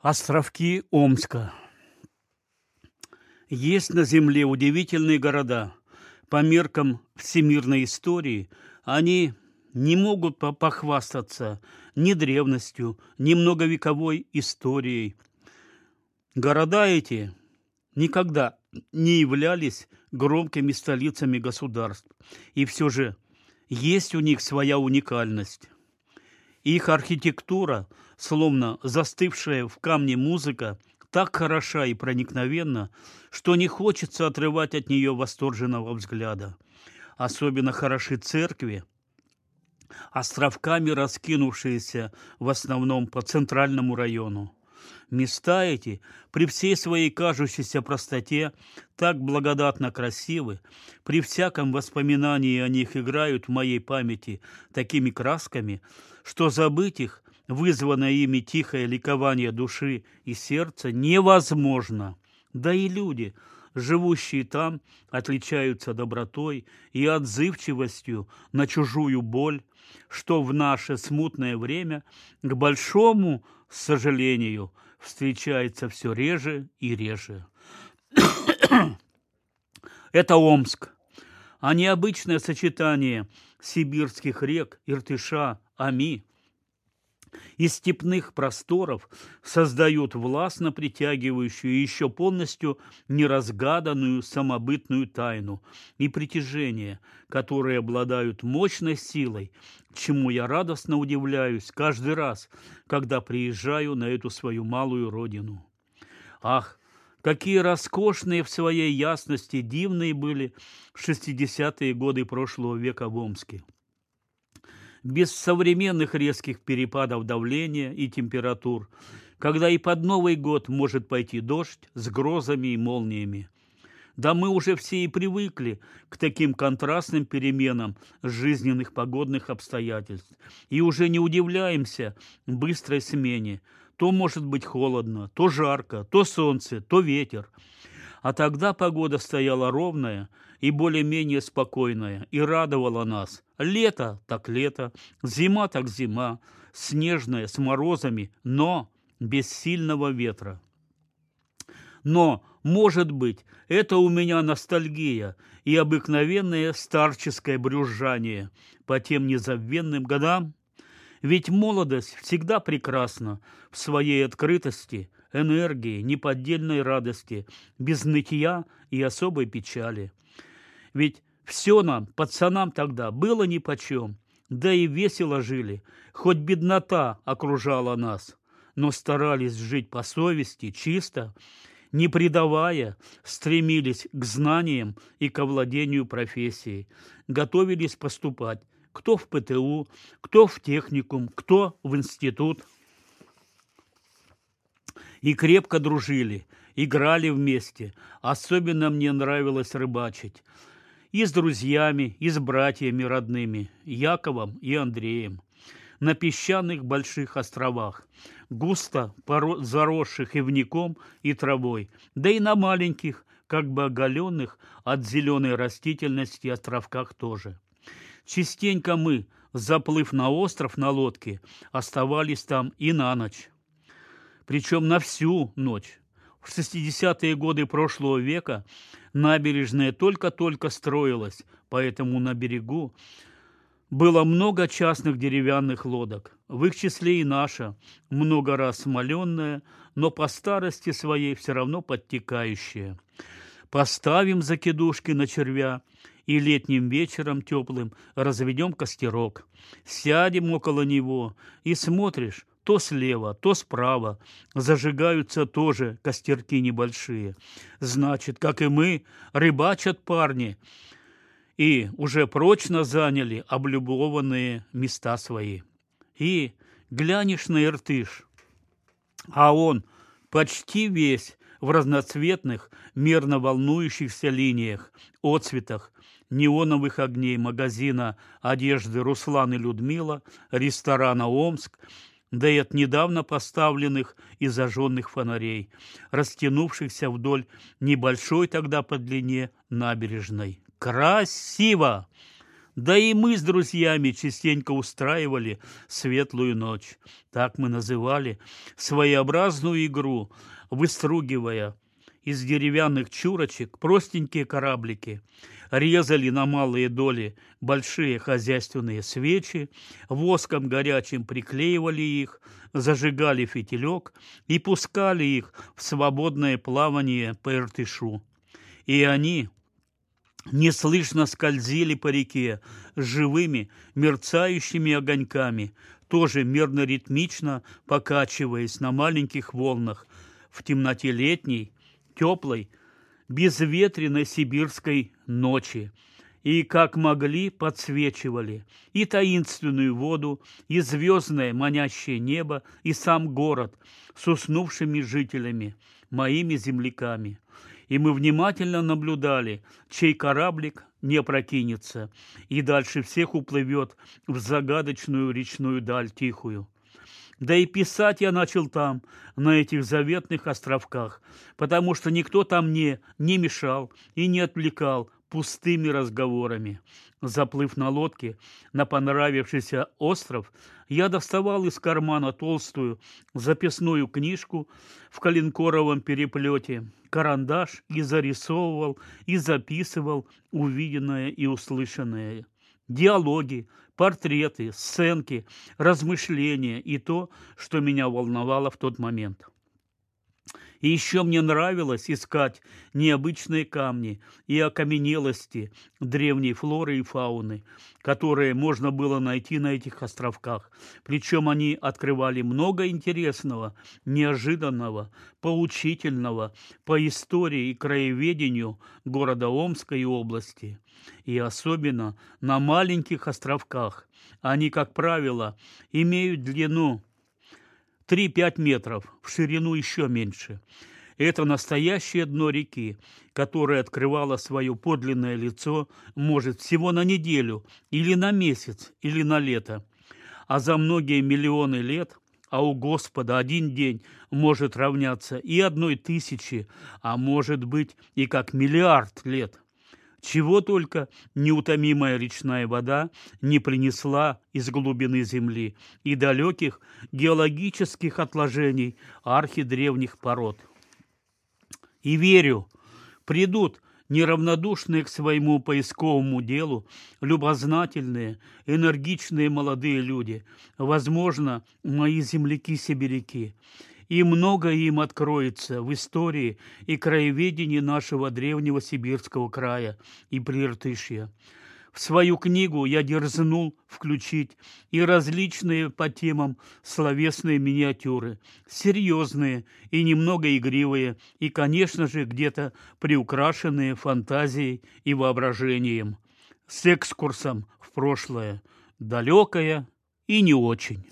Островки Омска. Есть на Земле удивительные города. По меркам всемирной истории они не могут похвастаться ни древностью, ни многовековой историей. Города эти никогда не являлись громкими столицами государств, и все же есть у них своя уникальность. Их архитектура, словно застывшая в камне музыка, так хороша и проникновенна, что не хочется отрывать от нее восторженного взгляда. Особенно хороши церкви, островками раскинувшиеся в основном по центральному району. Места эти, при всей своей кажущейся простоте, так благодатно красивы, при всяком воспоминании о них играют в моей памяти такими красками, что забыть их, вызванное ими тихое ликование души и сердца, невозможно. Да и люди, живущие там, отличаются добротой и отзывчивостью на чужую боль, что в наше смутное время, к большому сожалению, встречается все реже и реже. Это Омск, а необычное сочетание сибирских рек, Иртыша, Ами из степных просторов создают властно притягивающую еще полностью неразгаданную самобытную тайну и притяжение, которые обладают мощной силой, чему я радостно удивляюсь каждый раз, когда приезжаю на эту свою малую родину. Ах, какие роскошные в своей ясности дивные были шестидесятые годы прошлого века в Омске! Без современных резких перепадов давления и температур, когда и под Новый год может пойти дождь с грозами и молниями. Да мы уже все и привыкли к таким контрастным переменам жизненных погодных обстоятельств и уже не удивляемся быстрой смене. То может быть холодно, то жарко, то солнце, то ветер. А тогда погода стояла ровная и более-менее спокойная, и радовала нас. Лето так лето, зима так зима, снежная, с морозами, но без сильного ветра. Но, может быть, это у меня ностальгия и обыкновенное старческое брюзжание по тем незабвенным годам? Ведь молодость всегда прекрасна в своей открытости, энергии, неподдельной радости, без нытья и особой печали. Ведь все нам, пацанам тогда, было нипочем, да и весело жили, хоть беднота окружала нас, но старались жить по совести, чисто, не предавая, стремились к знаниям и к овладению профессией, готовились поступать, кто в ПТУ, кто в техникум, кто в институт. И крепко дружили, играли вместе. Особенно мне нравилось рыбачить и с друзьями, и с братьями родными, Яковом и Андреем, на песчаных больших островах, густо заросших ивником и травой, да и на маленьких, как бы оголенных от зеленой растительности островках тоже. Частенько мы, заплыв на остров на лодке, оставались там и на ночь. Причем на всю ночь. В 60-е годы прошлого века набережная только-только строилась, поэтому на берегу было много частных деревянных лодок, в их числе и наша, много раз смоленная, но по старости своей все равно подтекающая. Поставим закидушки на червя и летним вечером теплым разведем костерок. Сядем около него и смотришь, то слева, то справа зажигаются тоже костерки небольшие. Значит, как и мы, рыбачат парни и уже прочно заняли облюбованные места свои. И глянешь на Иртыш, а он почти весь в разноцветных, мерно волнующихся линиях, отцветах, неоновых огней магазина одежды Руслан и Людмила, ресторана «Омск», да и от недавно поставленных и зажженных фонарей, растянувшихся вдоль небольшой тогда по длине набережной. Красиво! Да и мы с друзьями частенько устраивали светлую ночь. Так мы называли своеобразную игру, выстругивая из деревянных чурочек простенькие кораблики, резали на малые доли большие хозяйственные свечи, воском горячим приклеивали их, зажигали фитилек и пускали их в свободное плавание по Иртышу. И они, неслышно скользили по реке живыми, мерцающими огоньками, тоже мерно-ритмично покачиваясь на маленьких волнах в темноте летней, теплой, безветренной сибирской ночи, и, как могли, подсвечивали и таинственную воду, и звездное манящее небо, и сам город с уснувшими жителями, моими земляками и мы внимательно наблюдали, чей кораблик не прокинется и дальше всех уплывет в загадочную речную даль тихую. Да и писать я начал там, на этих заветных островках, потому что никто там мне не мешал и не отвлекал пустыми разговорами. Заплыв на лодке на понравившийся остров, я доставал из кармана толстую записную книжку в коленкоровом переплете, карандаш и зарисовывал, и записывал увиденное и услышанное. Диалоги, портреты, сценки, размышления и то, что меня волновало в тот момент. И еще мне нравилось искать необычные камни и окаменелости древней флоры и фауны, которые можно было найти на этих островках. Причем они открывали много интересного, неожиданного, поучительного по истории и краеведению города Омска и области. И особенно на маленьких островках. Они, как правило, имеют длину 3-5 метров, в ширину еще меньше. Это настоящее дно реки, которое открывало свое подлинное лицо, может, всего на неделю, или на месяц, или на лето. А за многие миллионы лет, а у Господа один день может равняться и одной тысячи, а может быть и как миллиард лет – чего только неутомимая речная вода не принесла из глубины земли и далеких геологических отложений архидревних пород. И верю, придут неравнодушные к своему поисковому делу, любознательные, энергичные молодые люди, возможно, мои земляки-сибиряки, и много им откроется в истории и краеведении нашего древнего сибирского края и Прииртышья. В свою книгу я дерзнул включить и различные по темам словесные миниатюры, серьезные и немного игривые, и, конечно же, где-то приукрашенные фантазией и воображением, с экскурсом в прошлое, далекое и не очень.